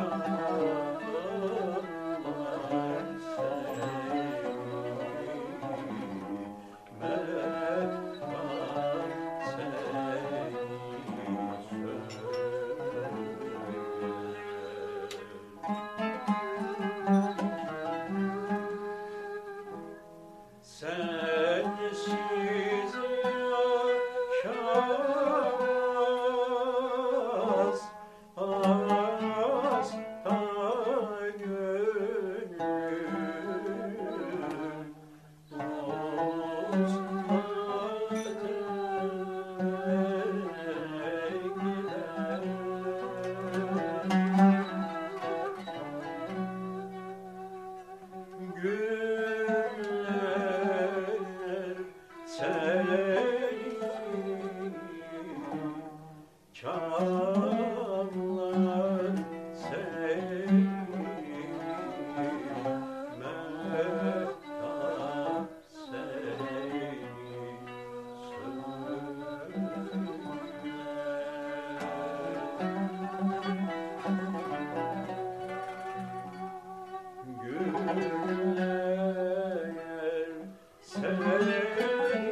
Oh, Çalarlar seni. Mehtap seni. Söyler Güller seni.